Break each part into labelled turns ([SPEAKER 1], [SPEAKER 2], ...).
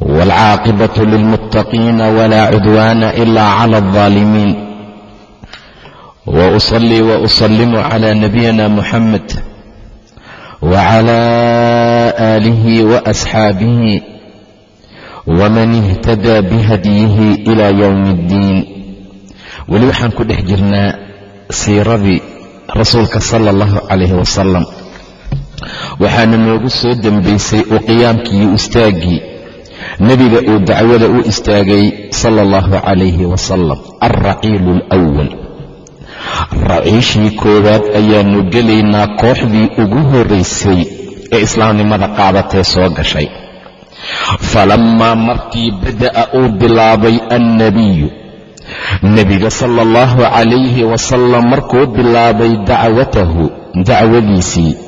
[SPEAKER 1] waalcaaqibatu lilmuttaqiina walaa cudwaana ilaa cala aldaalimiin wa usallii wa usallimu calaa nabiyina muxamed wacala aalihi wa asxaabihi waman ihtadaa bihadyihi ilaa yowmi iddiin weli waxaan ku dhex jirnaa siiradii rasuulka sala allahu calayhi wasalam waxaana noogu soo dembaysay u qiyaamkii iyo istaaggii nebiga uu dacwada u istaagay sala allahu calayhi wasalam alraciilu alwal raciishii koowaad ayaannu gelaynaa kooxdii ugu horraysay ee islaamnimada qaadatee soo gashay. Falammaa markii bada'a uu bilaabay annebiyu nebiga sala allahu calayhi wasalam markuu bilaabay dacwatahu dacwadiisii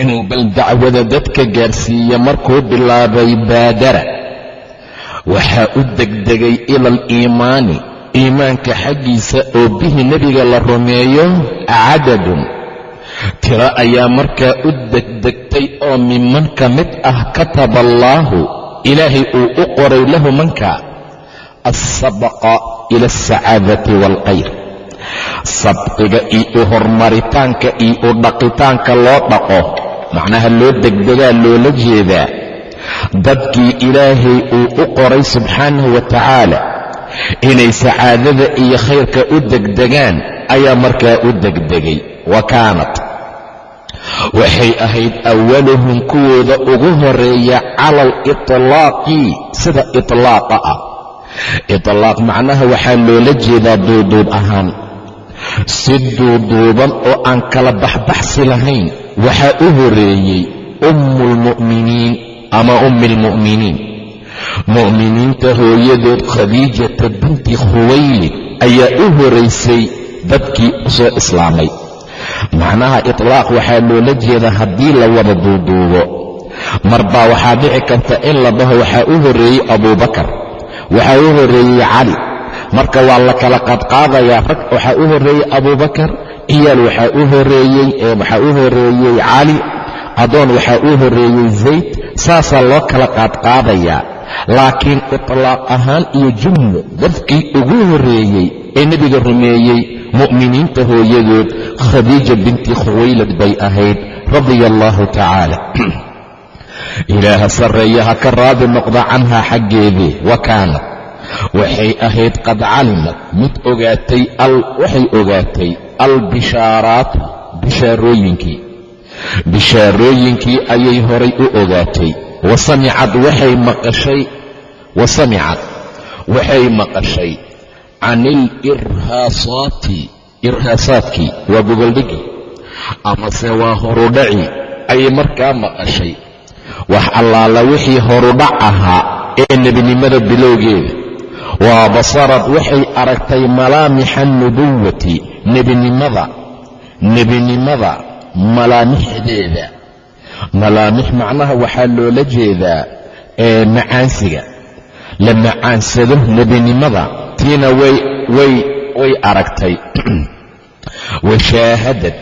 [SPEAKER 1] inuu bal dacwada dadka gaarsiiya markuu bilaabay baadara waxaa u degdegay ila aliimaani iimaanka xaggiisa oo bihi nebiga la rumeeyo cadadun tiro ayaa markaa u degdegtay oo miman ka mid ah kataba allaahu ilaahay uu u qoray lahu manka alsabaqa ila alsacaadati waalkhayr sabqiga iyo u hormaritaanka iyo u dhaqitaanka loo dhaqo macnaha loo degdegaa loola jeedaa dadkii ilaahay uu u qoray subxaanahu wa tacaala inay sacaadada iyo khayrka u degdegaan ayaa markaa u degdegay. Wa kaanat. Waxay ahayd awaluhum kuwooda ugu horreeya cala alitlaaqi sida itlaaqa ah. Itlaaq macnaha waxaa loola jeedaa duuduub ahaan. Si duuduuban oo aan kala baxbaxsi lahayn waxaa u horeeyey ummulmu'miniin ama ummi almu'miniin mu'miniinta hooyadood khadiijata binti khuwaylid ayaa u horaysay dadkii soo islaamay. Macnaha itlaaq waxaa loola jeedaa haddii la wada duuduubo. Marbaa waxaa dhici karta in la dhaho waxaa u horeeyey abuubakar waxaa u horeeyey cali. Marka waa la kala qaadqaadayaa rag waxaa u horeeyey abuubakar ciyaal waxaa u horeeyey waxaa u horeeyey cali adoon waxaa u horeeyey zayd saasaa loo kala qaadqaadayaa laakiin itlaaq ahaan iyo jumlo dadkii ugu horeeyey ee nebiga rumeeyey mu'miniinta hooyadood khadiija binti khuwaylad bay ahayd radia allaahu tacaala ilaaha sarreeya ha ka raadi noqda canhaa xaggeedii wa kaanat waxay ahayd qad calimad mid ogaatay waxay ogaatay albishaaraatu bishaarooyinkii. Bishaarooyinkii ayay horay u ogaatay. Wa samicad waxay maqashay wa samicad waxay maqashay can ilirhaasaati irhaasaadkii waa gogoldhigi amase waa horudhaci ayay markaa maqashay. Wax allaala wixii horudhac ahaa ee nebinimada bilowgeeda waa basarad waxay aragtay malaamixa nubuwati nebinimada nebinimada malaamixdeeda malaamix macnaha waxaa loola jeedaa ee macaansiga la macaansado nebinimada tiina way aragtay washaahadad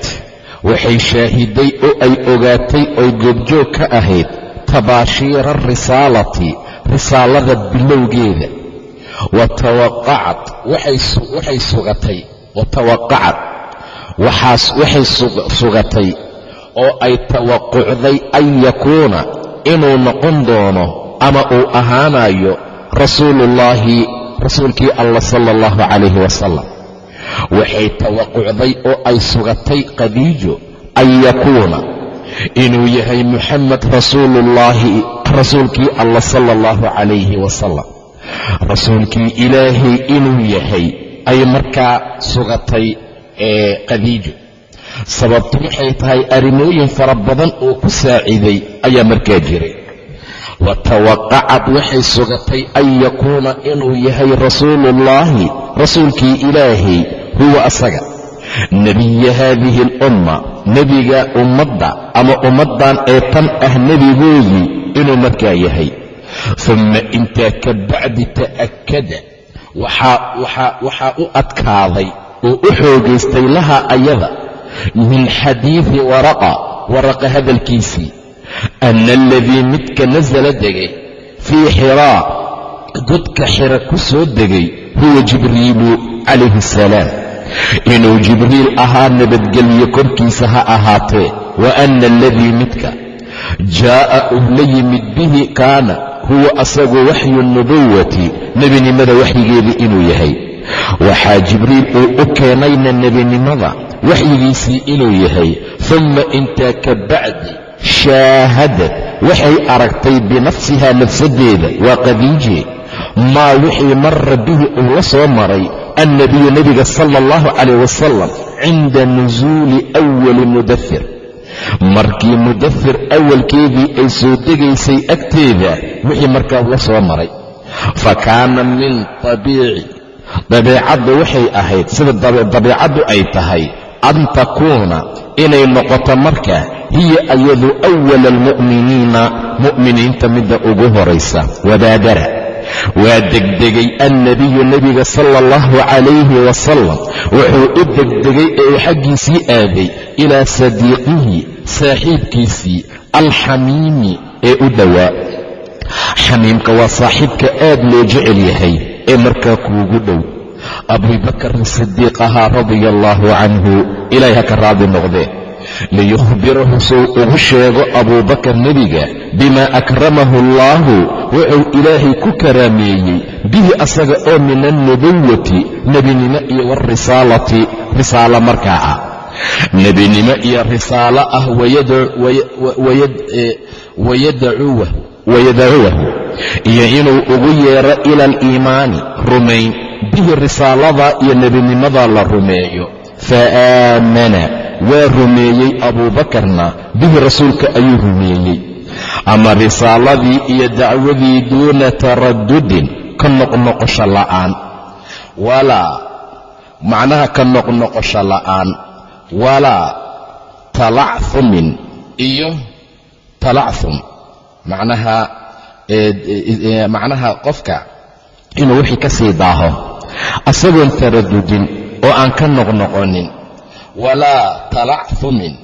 [SPEAKER 1] waxay shaahiday oo ay ogaatay oy goobjoog ka ahayd tabaashiira risaalati risaalada bilowgeeda wa tawaqacad waxay sugatay wa tawaqacad waxay sugatay oo ay tawaqucday an yakuuna inuu noqon doono ama uu ahaanayo rasuuluullaahi rasuulkii allah sala allahu calayhi wasalam waxay tawaqucday oo ay sugatay khadiijo an yakuuna inuu yahay muxamed rasuuluullaahi rasuulkii allah sala allahu calayhi wasalam rasuulkii ilaahay inuu yahay ay markaa sugatay ee khadiijo. Sababtu waxay tahay arrimooyin fara badan oo ku saaciday ayaa markaa jiray. Wa tawaqacad waxay sugatay an yakuuna inuu yahay rasuuluullaahi rasuulkii ilaahay huwa asaga. Nebiya haadihi alumma nebiga ummadda ama ummaddan ee tan ah nebigoodii inuu markaa yahay uma intaa ka bacdi ta'akada waxaa u adkaaday oo u xoogaystay laha ayada min xadiidi waraqa waraqa hadalkiisii ana aladii midka nasala degay fii xiraa godka xira ku soo degay huwa jibriilu calayhi asalaam inuu jibriil ahaa nabadgelyo korkiisa ha ahaatee wa ana aladii midka jaa'a uu la yimid bihi kaana huwa asagu waxyu nubuwati nebinimada waxyigeedii inuu yahay. Waxaa jibriil uu u keenayna nebinimada waxyigiisii inuu yahay. Uma intaa ka bacdi shaahadad waxay aragtay binafsihaa nafsadeeda waa qadiije maa wixii mara bihi uu la soo maray annabiyu nebiga sala allahu calayh wasalam cinda nusuuli awali mudafir markii mudafir awalkeedii ay soo degaysay agteeda wixii markaa la soo maray. Fa kaana min tabiici. Dabiicaddu waxay ahayd sida dabiicaddu ay tahay an takuuna inay noqoto marka hiya ayadu awala almu'miniina mu'miniinta midda ugu horaysa wabaadara waa degdegay annabiyu nebiga sala allahu calayhi wasalam wuxuu u degdegay ee uu xaggiisii aaday ilaa sadiiqihi saaxiibkiisii alxamiimi ee u dhowaa. Xamiimka waa saaxiibka aad loo jecel yahay ee markaa kuugu dhow. Abubakarin sidiiq ahaa radia allaahu canhu ilaahay ha ka raadi noqdee liyukhbirahu suu ugu sheego abuubakar nebiga bimaa akramahu allaahu wuxuu ilaahay ku karaameeyey bihi asaga oo min alnubuwati nebinimo iyo waalrisaalati risaalo markaa. ah nebinimo iyo risaalo ah wayadacuwahu iyo inuu ugu yeero ila aliimaani rumayn bihi risaalada iyo nebinimada la rumeeyo. Fa aamana waa rumeeyey abuubakarna bihi rasuulka ayuu rumeeyey. Ama risaaladii iyo dacwadii duuna taraddudin ka noqnoqosho la'aan. Walaa macnaha ka noqnoqosho la'aan walaa talacthumin iyo talachum macnaha macnaha qofka inuu wixii ka sii daaho. Asagoon taradudin oo aan ka noqnoqonin. Walaa talacthumin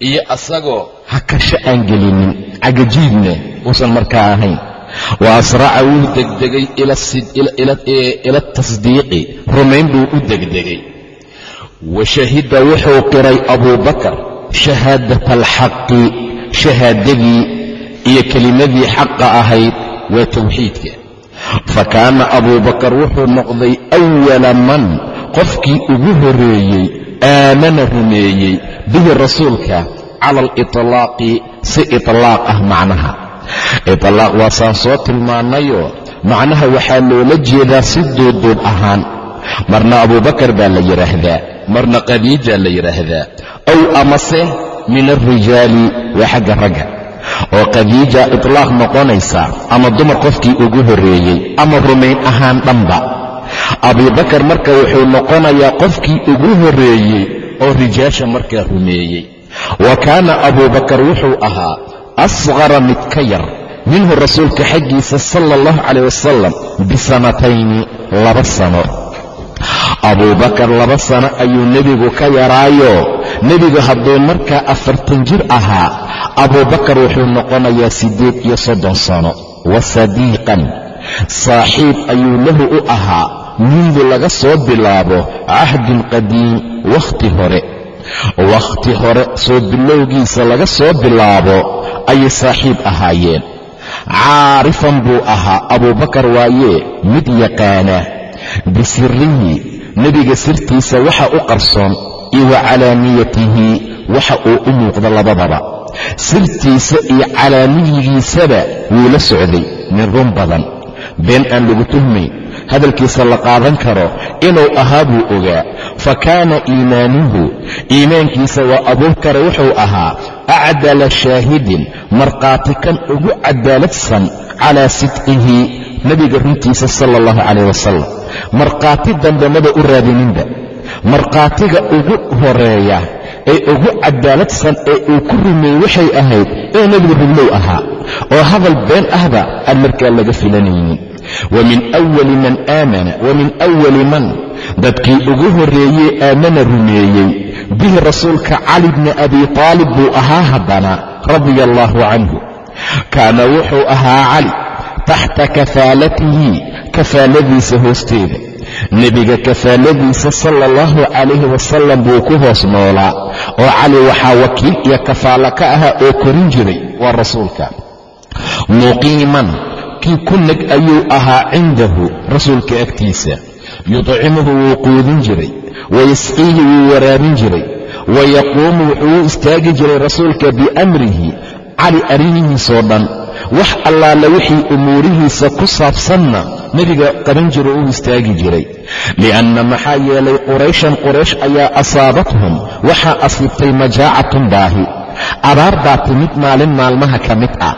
[SPEAKER 1] iyo asagoo hakasho aan gelinin. Cagajiidna uusan markaa ahayn. Wa asraca wuu degdegay ila tasdiiqi. Rumayn buu u degdegay washahida wuxuu qiray abuu bakar shahaadat alxaqi shahaadadii iyo kelimadii xaqa ahayd waa tawxiidka. Fa kaana abuu bakar wuxuu noqday awala man qofkii ugu horeeyey aamana rumeeyey bihi rasuulka cala aliطlaaqi si itlaaq ah macnaha. Itlaaq waasaan soo tilmaannayoo macnaha waxaa loola jeedaa si duuduub ahaan. Marna abuu bakar baa la yidhaahdaa marna khadiija la yidhaahdaa ow amase min alrijaali waa xagga ragga. Oo khadiija itlaaq noqonaysa ama dumar qofkii ugu horreeyey ama rumayn ahaan dhanba. Abubakar marka wuxuu noqonayaa qofkii ugu horreeyey oo rijaasha markaa rumeeyey wa kaana abubakar wuxuu ahaa asqara mid ka yar minhu rasuulka xaggiisa sala allahu calayh wasalam bisanatayni laba sano abuubakar laba sano ayuu nebigu ka yaraayo. Nebigu hadduu markaa afartan jir ahaa abuubakar wuxuu noqonayaa siddeed iyo soddon sano. Wa sadiiqan. Saaxiib ayuu lahu u ahaa. Mundu laga soo bilaabo cahdin qadiim wakhti hore. Wakhti hore soo bilowgiisa laga soo bilaabo ayay saaxiib ahaayeen. Caarifan buu ahaa. Abuubakar waayee mid yaqaana bisirihi nebiga sirtiisa waxa u qarsoon iyo wa calaaniyatihi waxa uu u muuqdo labadaba. Sirtiisa iyo calaaniyigiisaba wuu la socday min run badan. Been aan lagu tuhmayn hadalkiisa la qaadan karo inuu ahaa buu ogaa. Fa kaana iimaanuhu iimaankiisa waa abuubkare wuxuu ahaa acdala shaahidin markhaati kan ugu cadaaladsan calaa sidqihi nebiga runtiisa sala allahu calayh wasalam markhaati dambemada u raadininba markhaatiga ugu horreeya ee ugu cadaaladsan ee uu ku rumeeyey waxay ahayd inuu nebigu ruglow ahaa oo hadal been ahba aan markaa laga filanaynin. Wa min wali man aamana wa min awali man dadkii ugu horreeyey aamana rumeeyey bihi rasuulka cali bni abi taalib buu ahaa haddana radia allaahu canhu kaana wuxuu ahaa cali taxta kafaalatihi kafaaladiisa hoosteeda. Nebiga kafaaladiisa sala allahu calayhi wasalam buu ku hoos noolaa oo cali waxaa wakiil iyo kafaalo ka ahaa oo korin jiray waa rasuulka. Muqiiman kii ku neg ayuu ahaa cindahu rasuulka agtiisa. Yudcimuhu wuu quudin jiray wayasqiihi wuu waraabin jiray wayaquumu wuxuu u istaagi jiray rasuulka biamrihi cali arrimihiisoo dhan wax allaale wixii umuurihiisa ku saabsanna nebiga qaban jiro u istaagi jiray. Li'anna maxaa yeelay qurayshan quraysh ayaa asaabathum waxaa asiibtay majaacatun baahi. Abaar baa timid maalin maalmaha ka mid ah.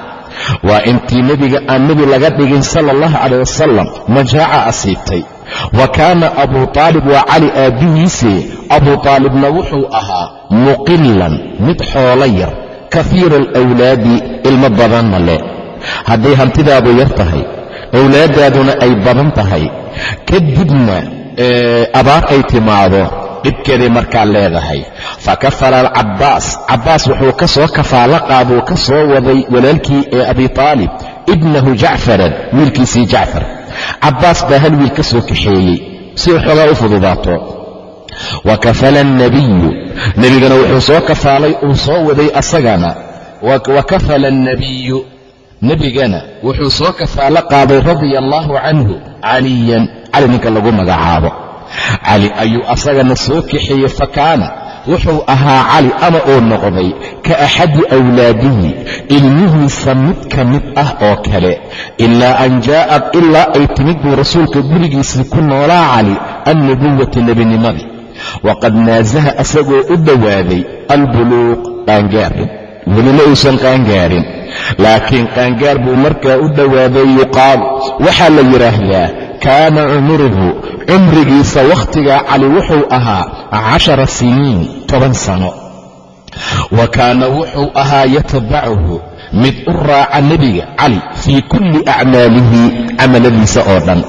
[SPEAKER 1] Waa intii nebiga aan nebi laga dhigin sala allahu calayh wasalam majaaca asiibtay. Wa kaana abuu taalib waa cali aabbihiise abuu taalibna wuxuu ahaa muqilan mid xoolo yar kafiira alawlaadi ilmo badanna leh hadday hantidaadu yar tahay owlaaddaaduna ay badan tahay kadibna abaar ay timaado dhibkeeday markaa leedahay. Fa kafala alcabbaas cabbaas wuxuu ka soo kafaalo qaaduu ka soo waday walaalkii ee abi taalib ibnahu jacfaran wiilkiisii jacfar. Cabbaas baa hal wiil ka soo kaxeeyey si xoogaa u fududaato. Wa kafala alnabiyu nebigana wuxuu soo kafaalay uu soo waday asagana. Wa kafala alnabiyu nebigana wuxuu soo kafaalo qaaday radia allaahu canhu caliyan cali ninka lagu magacaabo. cali ayuu asagana soo kaxeeyey fa kaana wuxuu ahaa cali ama uu noqday ka axadi awlaadihi ilmihiisa mid ka mid ah oo kale. ilaa an jaa'ad ilaa ay timid buu rasuulka gurigiisii ku noolaa cali annubuwati nebinimadii waqad naasaha asagoo u dhowaaday albuluuq qaangaar welima uusan qaangaarin laakiin qaangaar buu markaa u dhowaaday yuqaalu waxaa la yidhaahdaa kaana cumuruhu cumrigiisa wakhtigaa cali wuxuu ahaa cashara siniin toban sano. Wa kaana wuxuu ahaa yatabacuhu mid u raaca nebiga cali fii kulli acmaalihi camaladiisa oo dhan.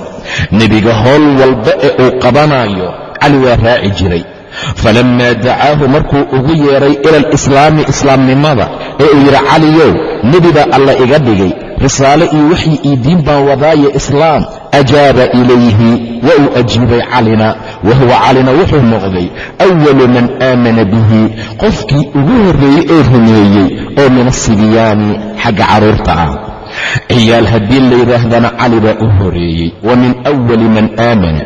[SPEAKER 1] Nebiga howl walba ee uu qabanayo cali waa raaci jiray falammaa dacaahu markuu ugu yeedhay ila alislaami islaamnimada ee uu yidhi caliyow nebi baa alla iga dhigay risaale iyo waxyi ii diin baan wadaaye islaam ajaaba ilayhi wa uu ajiibay calina wa huwa calina wuxuu noqday awalu man aamana bihi qofkii ugu horreeyey ee rumeeyey oo min asibyaani xagga carruurta ah ciyaal haddii la yidhaahdana cali baa u horreeyey wa min awali man aamana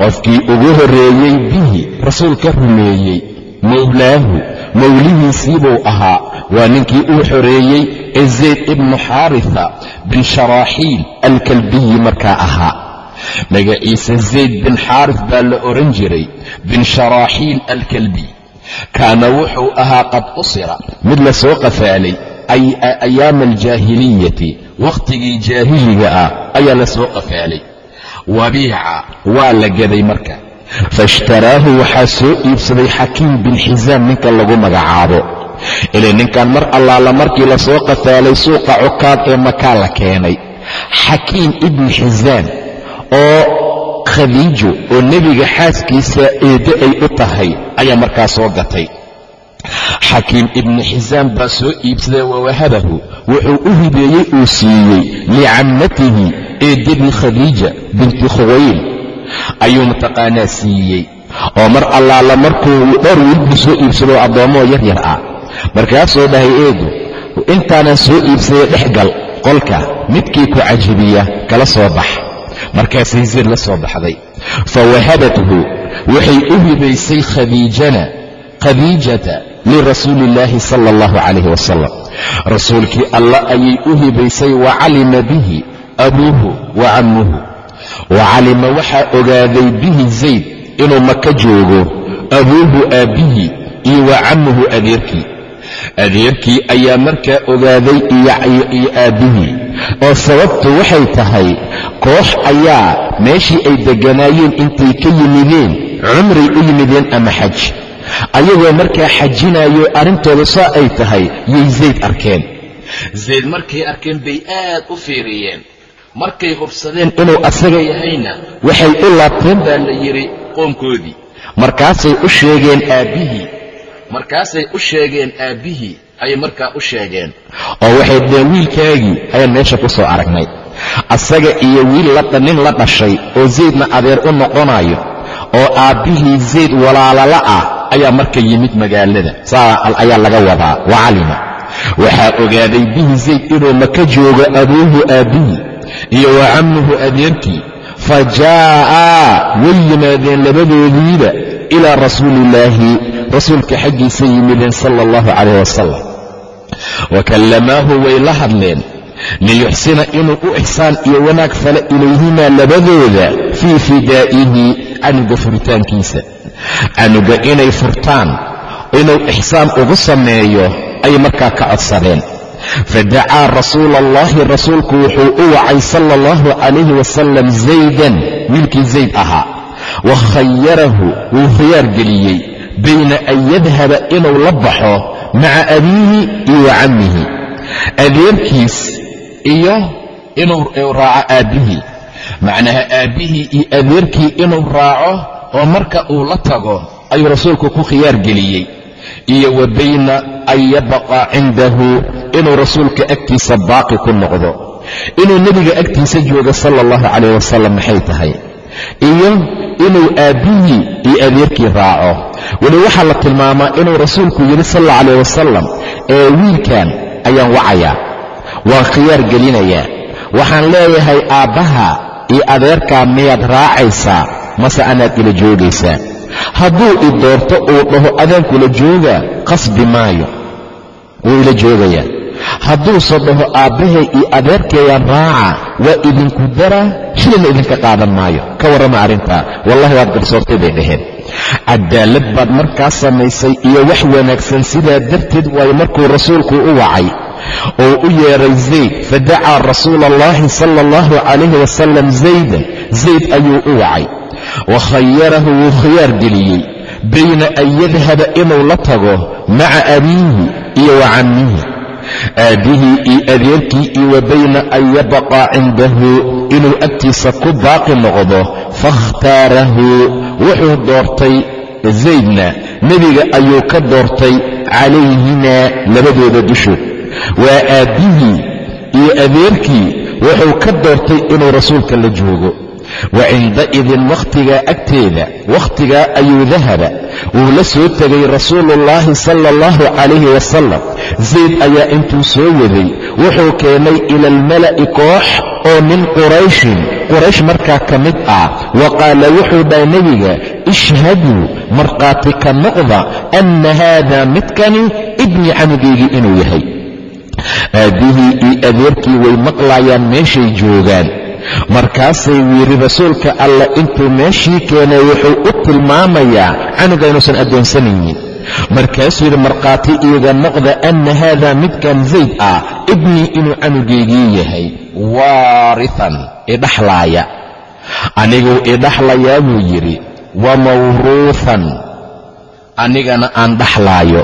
[SPEAKER 1] qofkii ugu horreeyey bihi rasuulka rumeeyey mowlaahu mowlihiisiibuu ahaa. Waa ninkii uu xoreeyey ee zayd ibnu xaarisa bin sharaaxiil alkalbiyi markaa ahaa. Magaciisa zayd bin xaaris baa la odhan jiray bin sharaaxiil alkalbiy kaana wuxuu ahaa qad usira mid la soo qafaalay ayaama aljaahiliyati wakhtigii jaahiliga ah ayaa la soo qafaalay wabiica waa la gaday marka. Faishtaraahu waxaa soo iibsaday xakiim bin xisaam ninka lagu magacaabo. Ilay ninkan mar allaala markii la soo qafaalay suuqa cukaad ee makaa la keenay. Xakiim ibni xisaam oo khadiijo oo nebiga xaaskiisa eeddo ay u tahay ayaa markaa soo gatay. Xakiim ibni xisaam baa soo iibsaday wawahabahu wuxuu u hibeeyey uu siiyey licammatihi eeddadii khadiija binti khuwayl ayuu mataqaanaa siiyey. Oo mar allaala markuu dhowr wiilbuu soo iibsadoo addoommoo yar yar ah. Markaasuu dhahay eedu intaanan soo iibsaday dhex gal qolka midkii ku cajibiya kala soo bax. Markaasay zir la soo baxday. Fa wahabathu waxay u hibaysay khadiijana khadiijata lirasuuli illaahi sala allahu calayhi wasalam rasuulkii allah ayay u hibaysay wa calima bihi abuuhu wa cammuhu. Wa calima waxaa ogaaday bihi zayd inuu maka joogo abuuhu aabbihii iyo wa cammuhu adeerkii. Adeerkii ayaa markaa ogaaday iyo aabbihii oo sababtu waxay tahay koox ayaa meeshii ay degganaayeen intay ka yimideen cumray u yimideen ama xaj. Ayagoo markaa xajinayo arrintooda saa ay tahay yay zayd arkeen. Zayd markay arkeen bay aad u fiiriyeen markay hubsadeen inuu asaga yahayna waxay u laabteen baa la yidhi qoomkoodii. Markaasay u sheegeen aabbihii markaasay u sheegeen aabbihii ayay markaa u sheegeen. Oo waxay dhaheen wiilkaagii ayaan meesha ku soo aragnay. Asaga iyo wiil nin la dhashay oo zaydna adeer u noqonayo oo aabbihii zayd walaalala ah ayaa marka yimid magaalada. Saa ayaa laga wadaa wa calima. Waxaa ogaaday bihi zayd inuu maka joogo abuuhu aabbihii iyo wa cammuhu adeerkii fa jaa'aa way yimaadeen labadoodiiba ilaa rasuuliillaahi rasuulka xaggiisa yimideen sala allahu calayh wasalam wa kallamaahu way la hadleen liyuxsina inuu u ixsaan iyo wanaag fala ilayhimaa labadooda fii fidaa'ihi canuga furitaankiisa. Canuga inay furtaan inuu ixsaan ugu sameeyo ayay markaa ka codsadeen fadacaa rasuula allahi rasuulku wuxuu u wacay sala allahu calayhi wasalam zaydan wiilkii zayd ahaa wa khayarahu wuu khiyaar geliyey bayna an yadhaba inuu la baxo maca abiihi iyo wa cammihi adeerkiis iyo inuu raaco aabbihii macnaha aabbihii iyo adeerkii inuu raaco oo marka uu la tago ayuu rasuulku ku khiyaar geliyey iyo wa bayna an yabqa cindahu inuu rasuulka agtiisa baaqi ku noqdo. Inuu nebiga agtiisa joogo sala allahu calayh wasalam maxay tahay? Iyo inuu aabbihii iyo adeerkii raaco. Weli waxaa la tilmaamaa inuu rasuulku yidhi sal alla calayh wasalam ee wiilkan ayaan wacayaa waan khiyaar gelinayaa waxaan leeyahay aabbaha iyo adeerkaa miyaad raacaysaa mase anaad ila joogaysaa hadduu i doorto uu dhaho adaankula jooga qasbi maayo. Wuu ila joogayaa. Hadduuse dhaho aabbahay iyo adeerkeeyaan raaca waa idinku daraa shilina idinka qaadan maayo. Ka warrama arrintaa wallahi waad garsoortay bay dhaheen. Cadaalad baad markaa samaysay iyo wax wanaagsan sidaa darteed waayo markuu rasuulku u wacay oo u yeeray zayd fadacaa rasuula allahi sala allahu calayhi wasalam zaydan zayd ayuu u wacay wa khayarahu wuu khiyaar geliyey bayna an yadhaba inuu la tago maca abiihi iyo wa cammihi. Aabbihii iyo adeerkii iyo wa bayna an yabqa cindahu inuu agtiisa ku baaqi noqdo fakhtaarahu wuxuu doortay zaydna. Nebiga ayuu ka doortay calayhimaa labadooda dushood waa aabbihii iyo adeerkii wuxuu ka doortay inuu rasuulka la joogo wa cindaidin wakhtigaa agteeda wakhtigaa ayuu dahaba wuu la soo tegay rasuuluullaahi sala allahu calayhi wasalam zayd ayaa intuu soo waday wuxuu keenay ila almala'i koox oo min qurayshin quraysh markaa ka mid ah wa qaala wuxuu dhahay nebiga ishhaduu markhaati ka noqda anna haada midkani ibni canugaygii inuu yahay aabbihii iyo adeerkii way maqlayaan meeshay joogaan markaasay yidhi rasuulka allah intuu meeshii keenay wuxuu u tilmaamayaa canuga inuusan addoonsanaynin markaasuu yidhi markhaati iiga noqda anna haada midkan zayd ah ibnii inuu canugaygii yahay waarihan idhaxlaaya. Aniguu idhaxlayaa buu yidhi wa mawruuhan anigana aan dhaxlaayo.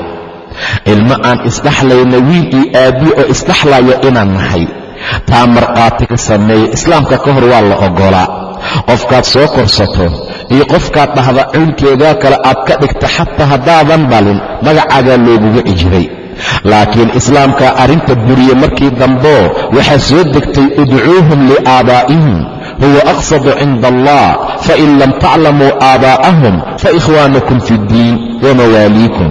[SPEAKER 1] Ilmo aan isdhaxlayna wiil iyo aabbii oo isdhaxlaya inaan nahay taa markhaati ka sameeya islaamka ka hor waa la oggolaa. Qofkaad soo korsato iyo qofkaad dhahda cuylkeedaa kale aad ka dhigta xataa haddaadan dhalin magacaagaa looguga ijibay. Laakiin islaamkaa arrinta buriye markii damboo waxaa soo degtay udcuuhum liaabaa'ihim huwa aqsadu cinda allah fain lam taclamuu aabaa'ahum faikhwaanukum fi ddiin wamawaaliikum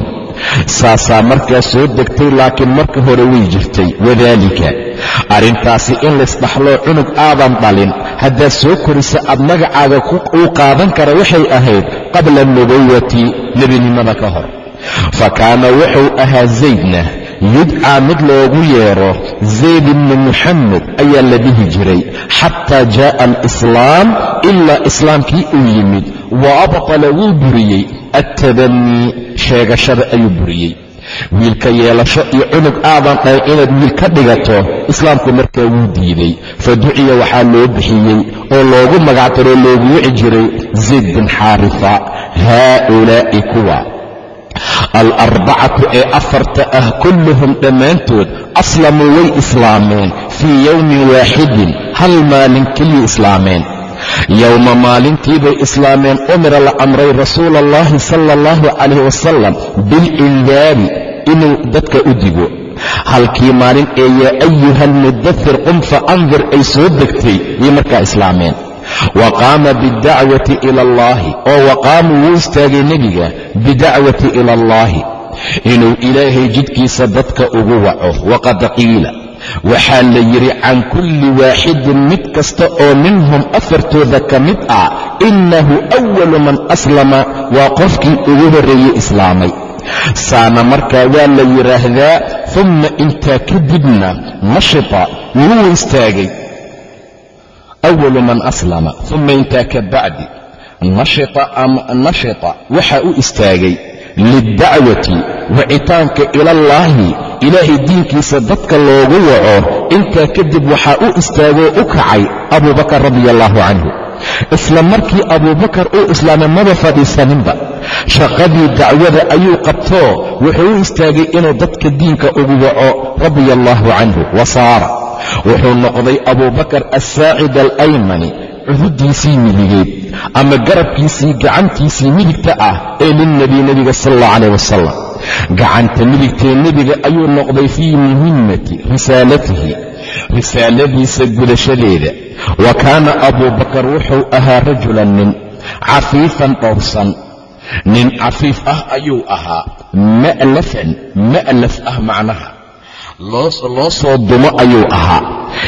[SPEAKER 1] saasaa markaa soo degtay laakiin marka hore way jirtay wadaalika arrintaasi in laysdhaxloo cunug aadan dhalin haddaad soo korisa aad magacaaga uu qaadan kara waxay ahayd qabla nubuwati nebinimada ka hor. Fa kaana wuxuu ahaa zaydna yudcaa mid loogu yeero zayd ibni muxamed ayaa la dhihi jiray xataa jaa'a alislaam ilaa islaamkii uu yimid wa abtala wuu buriyey attabanii sheegashada ayuu buriyey wiilka yeelasho iyo cunug aadan dhahay inaad wiil ka dhigato islaamku markaa wuu diiday. Fa duciya waxaa loo bixiyey oo loogu magacdaroo loogu wici jiray zayd bin xaarifa haaulaa'i kuwa alarbacatu ee afarta ah kulluhum dhammaantood aslamuu way islaameen fii yowmin waaxidin hal maalin keliya islaameen yowma maalintiibay islaameen umira la amray rasuula allahi sala allahu calayh wasalam bilindaari inuu dadka u digo. Halkii maalin ee yaa ayuha almudathir qum fa andir ay soo degtay yay markaa islaameen. Wa qaama bidacwati ila allahi oo wa qaamuu wuu istaagay nebiga bidacwati ila allahi inuu ilaahay jidkiisa dadka ugu waco. Waqad qiila waxaa la yidhi can kulli waaxidin mid kasta oo minhum afartooda ka mid ah innahu awalu man aslama waa qofkii ugu horreeyey islaamay. Saana markaa waa la yidhaahdaa umma intaa kadibna nashita wuu istaagay. Awalu man aslama uma intaa ka bacdi nashita waxaa u istaagay. Lidacwati wacitaanka ilallaahi ilaahay diinkiisa dadka loogu waco intaa kadib waxaa u istaagoo u kacay abubakar radia allaahu canhu. Isla markii abuubakar uu islaamay maba fadhiisaninba shaqadii dacwada ayuu qabtoo wuxuu u istaagay inuu dadka diinka ugu waco radia allaahu canhu wa saara wuxuu noqday abuubakar assaacid alaymani cududiisii midigeed ama garabkiisii gacantiisii midigta ah ee lilnebi nebiga sal allah calayh wasalam gacanta midigtee nebiga ayuu noqday fii muhimmati risaalatihi risaaladiisa gudashadeeda. Wa kaana abuubakar wuxuu ahaa rajulan nin cafiifan dhowrsan. Nin cafiif ah ayuu ahaa ma'lafan ma'laf ah macnaha loo soo dumo ayuu ahaa.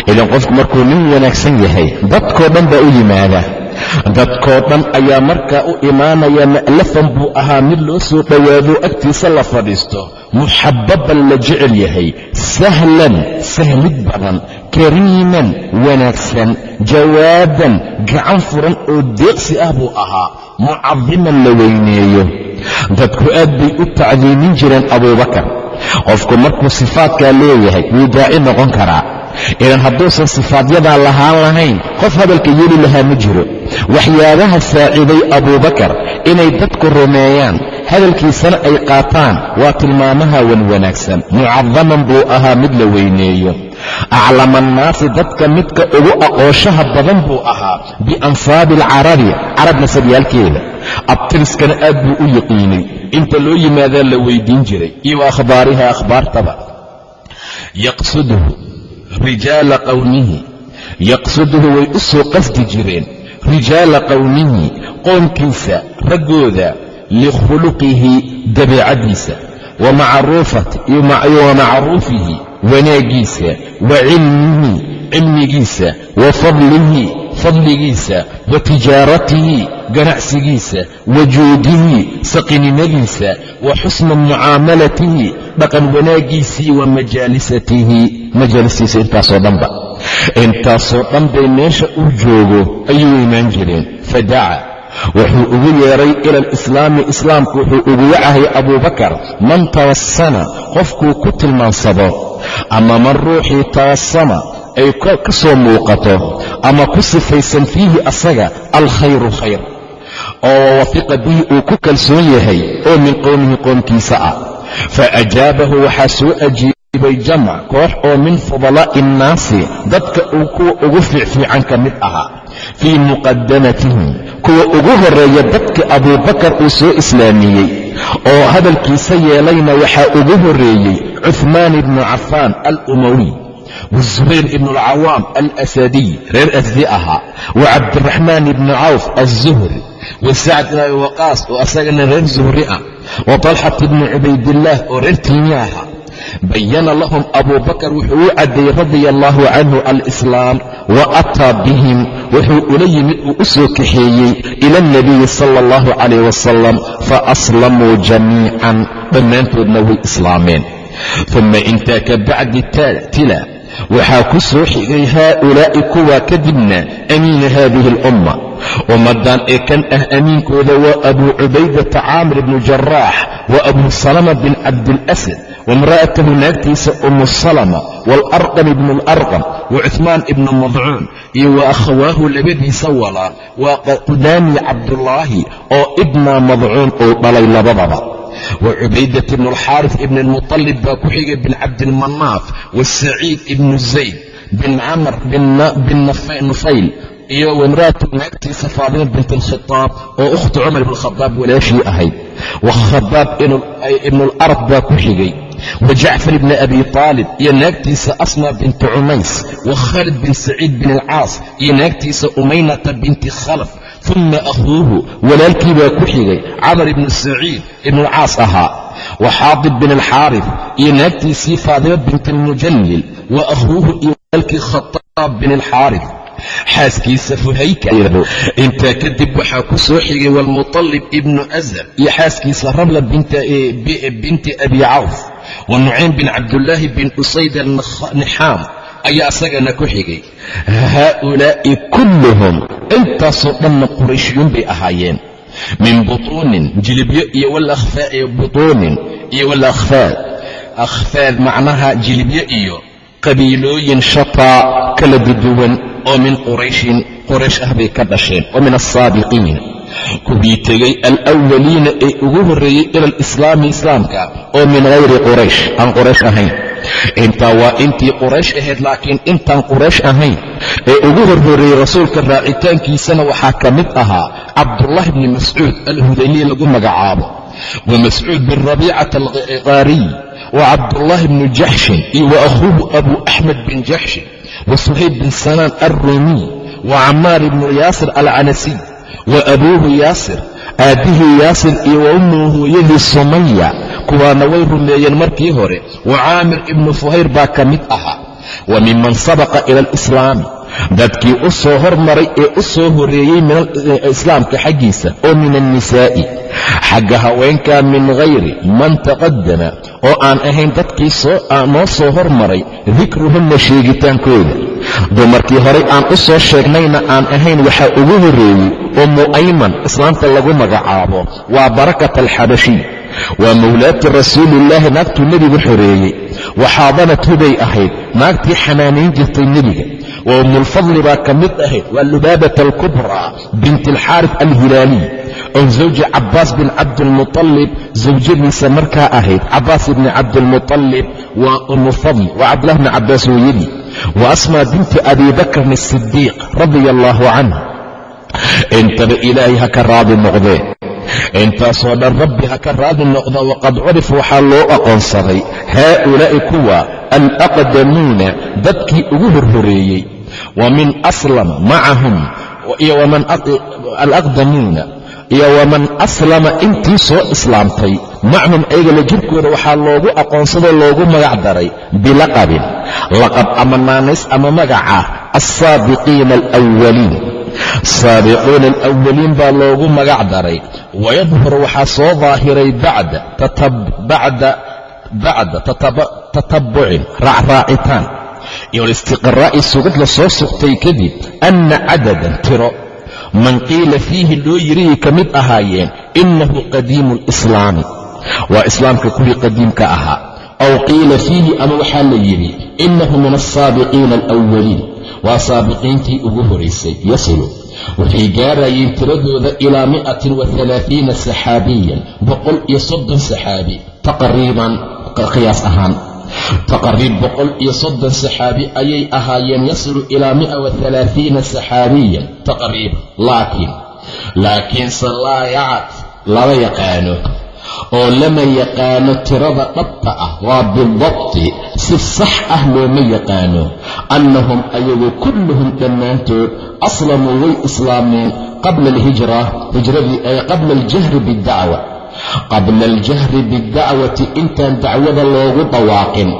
[SPEAKER 1] Idan qofku markuu nin wanaagsan yahay dadkoo dhan baa u yimaada. Dadkoo dhan ayaa markaa u imaanaya ma'lafan buu ahaa mid loo soo dhowaado agtiisa la fadhiisto. Muxababan la jecel yahay. Sahlan sahlid badan kariiman wanaagsan jawaaban gacan furan oo deeqsi ah buu ahaa. Mucadiman la weyneeyo. Dadku aad bay u tacdiimin jireen abuubakar qofku markuu sifaadkaa leeyahay wuu daaci noqon karaa idan hadduusan sifaadyadaa lahaan lahayn qof hadalka yeli lahaa ma jiro. Waxyaabaha saaciday abuubakar inay dadku rumeeyaan hadalkiisana ay qaataan waa tilmaamaha wan wanaagsan. Mucadaman buu ahaa mid la weyneeyo. Aclama annaasi dadka midka ugu aqooshaha badan buu ahaa biansaabi alcarabi carab nasabyaalkeeda abtiriskana aad buu u yaqiinay. Inta loo yimaadaa la weydiin jiray. Iyo wa akhbaariha akhbaartaba. Yaqsuduhu rijaala qowmihi yaqsuduhu way u soo qasdi jireen. Rijaala qowmihi qoomkiisa raggooda likhuluqihi dabeecaddiisa wa macruufihi wanaaggiisa wa cilmihi cilmigiisa wa fadlihi fadligiisa wa tijaaratihi ganacsigiisa wa juudihi saqinimadiisa wa xusna mucaamalatihi dhaqan wanaaggiisii wa majaalisatihi majaalistiisa intaasoo dhanba. Intaasoo dhan bay meesha uu joogo ayuu imaan jireen. Fadaca wuxuu ugu yeedhay ila alislaami islaamku wuxuu ugu wacahay abuubakar. Man tawassana qofkuu ku tilmaansado. Ama man ruuxii tawassama ay ka soo muuqato ama ku sifaysan fiihi asaga alkhayru khayr oo wafiqa bihi uu ku kalsoon yahay oo min qowmihi qoomkiisa ah. Fa ajaabahu waxaa soo ajiibay jamac koox oo min fudalaa'i innaasi dadka kuwa ugu fiicfiican ka mid ahaa fii muqadamatihim kuwa ugu horreeya dadka abuubakar uu soo islaamiyey oo hadalkiisa yeelayna waxaa ugu horreeyey cuhmaan ibnu cafaan al-umawiy wazubayr ibnu alcawaam alasadiy reer asdi ahaa. Wa cabdiraxmaan ibnu cawf alzuhri. Wa sacd ibn abi waqaas oo asagana reer zuhri ah. Wa talxat ibnu cubaydillaah oo reer tiimi ahaa. Bayana lahum abuubakar wuxuu u caddeeyey radia allaahu canhu alislaam wa ataa bihim wuxuu ula yimid uu u soo kaxeeyey ila alnabiyi sala allahu calayh wasalam fa aslamuu jamiican. Way islaameen. Uma intaa ka bacdi waxaa ku soo xigay haaulaa'i kuwaa kadibna amiina haadihi alumma. Ummaddan ee kan ah amiinkooda waa abuu cubaydata caamir ibnu jaraax wa abuu salama bin cabdilasad waimra'atahu naagtiisa umu salama waalarqam ibnu alarqam wa cuhmaan ibnu madcuun iyo wa akhawaahu labadiisa walaal. Waa qudaami cabdullaahi oo ibna madcuun uu dhalay labadaba wa cubaydat ibnu alxaaris ibn almutalib baa ku xigay bin cabdilmanaaf wasaciid ibnu zayd bin camr bin nufayl iyo wamraatu naagtiisa faadima bint alkhitaab oo ukhti cumar ibn khadaab walaashii ahayd. Wa khadaab ibnularad baa ku xigay. Wa jacfar ibni abi aalib iyo naagtiisa asma binti cumays wa khaalid bin saciid bin alcaas iyo naagtiisa umaynata binti khalaf uma akhuuhu walaalkii baa ku xigay camar ibnu saciid ibnualcaas ahaa wa xaadib bin alxaarif iyo naagtiisii faadima bint almujallil wa akhuuhu iyo walaalkii khataab bin alxaarif xaaskiisa fuhayka intaa kadib waxaa ku soo xigay walmuطalib ibnu azar iyo xaaskiisa rabla binti abi cawf wa nucaym bin cabdullaahi bin usayd alnixaam ayaa isagana ku xigay. Haaulaa'i kulluhum intaasoo dhanna qurayshiyuun bay ahaayeen. Min butuunin jilibyo iyo butuunin iyo walakhfaad akhfaad macnaha jilibyo iyo qabiilooyin shataa kala duduwan oo min qurayshin qoraysh ah bay ka dhasheen oo min alsaabiqiin kuwii tegey alwaliina ee ugu horreeyey ila alislaami islaamka oo min hayri quraysh aan quraysh ahayn intaa waa intii quraysh ahayd laakiin intaan quraysh ahayn. Ee ugu horhoreeyey rasuulka raacitaankiisana waxaa ka mid ahaa cabdullahi bni mascuud alhudayliya lagu magacaabo. Wa mascuud bin rabiicata alqaariy wa cabdullaahi bnu jaxshin iyo wa akhuuhu abu axmed bin jaxshin wa suhayb bin sanaan alruumiy wa camaar ibnu yaasir alcanasiy wa abuuhu yaasir aabbihii yaasir iyo wa ummuhu hooyadii sumaya kuwaana way rumeeyeen markii hore wa caamir ibnu fuhayr baa ka mid ahaa wa miman sabaqa ila alislaami dadkii u soo hormaray ee u soo horeeyey islaamka xaggiisa oo min annisaa'i. Xagga haweenkaa min hayri man taqadama oo aan ahayn dadkii noo soo hormaray dikruhunna sheegitaankooda. Dumarkii horay aan u soo sheegnayna aan ahayn waxaa ugu horreeyey ummu ayman islaamta lagu magacaabo waa barakat alxabashiy waa mawlaati rasuuliillaahi naagtuu nebigu xoreeyey. Waxaadanat hubay ahayd. Naagtii xanaanayn jirtay nebiga. Wa ummulfadli baa ka mid ahayd. Waa lubaabata alkubraa binti alxaarif alhilaaliy oo zawji cabbaas bin cabdilmuطalib zawjadiisa markaa ahayd. Cabbaas ibni cabdilmuطalib waa ummufadli waa cabdillahi bni cabbaas hooyadii wa asmaa binti abi bakrin asidiiq radia allaahu canhu intaba ilaahay ha ka raadi noqdee intaasoo dhan rabbi ha ka raadi noqda waqad curif waxaa loo aqoonsaday haaulaa'i kuwa alaqdamuuna dadkii ugu horhoreeyey wa min aslama macahum alaqdamuuna iyo waman aslama intii soo islaamtay macahum ayagala jirkooda waxaa loogu aqoonsadoo loogu magac daray bilaqabin laqab ama naanays ama magaca alsaabiqiina alwaliin saabiquuna alawaliin baa loogu magac daray. Wayadhur waxaa soo daahiray bacda tatabucin raacraacitaan iyo listiqraa'i sugad la soo sugtay kadib anna cadadan tiro. Man qiila fiihi loo yiriyay ka mid ahaayeen innahu qadiimu lislaami waa islaamka kuwii qadiimka ahaa. Aw qiila fiihi ama waxaa la yidhi innahu min alsaabiqiina alwaliin waa saabiqiintii ugu horaysay yasilu waxay gaarayeen tiradooda ilaa mi'atin wa alaaiina saxaabiyan boqol iyo soddon saxaabi taqriiban qiyaas ahaan. Taqriib boqol iyo soddon saxaabi ayay ahaayeen yasilu ilaa mi'a wa alaaiina saxaabiyan taqriiban laakiin. Laakiinse laa yacad lama yaqaano oo lama yaqaano tirada dhabta ah waa bidabti si sax ah looma yaqaano. Annahum ayagu kulluhum dhammaantood aslamuu way islaameen qabla alhijra hijradii ay qabla aljahri biddacwa. Qabla aljahri biddacwati intaan dacwada loogu dhawaaqin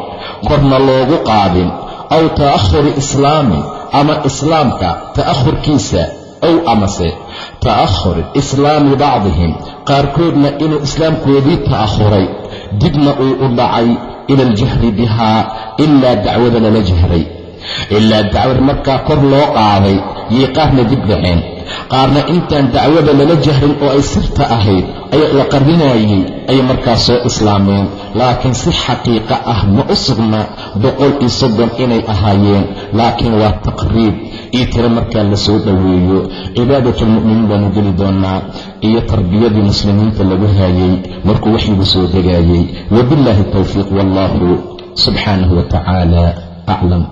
[SPEAKER 1] korna loogu qaadin aw ta'ahuri islaamin ama islaamka ta'ahurkiisa ow amase ta'ahuri islaami bacdihim qaarkoodna inuu islaamkoodii ta'ahuray dibna uu u dhacay ila aljahri bihaa ilaa dacwada lala jahray ilaa dacwada markaa kor loo qaaday yay qaarna dib dhaceen qaarna intaan dacwada lala jahrin oo ay sirta ahayd la qarinaayey ayay markaas soo islaameen. Laakiin si xaqiiqo ah ma u sugnaa boqol iyo soddon inay ahaayeen. Laakiin waa taqriib. Iyo tiro markaa la soo dhoweeyo cibaadatulmu'miniin baanu geli doonaa iyo tarbiyadii muslimiinta lagu haayey markuu waxyigu soo degaayey. Wabillaahi towfiiq wallaahu subxaanahu wa tacaala aclam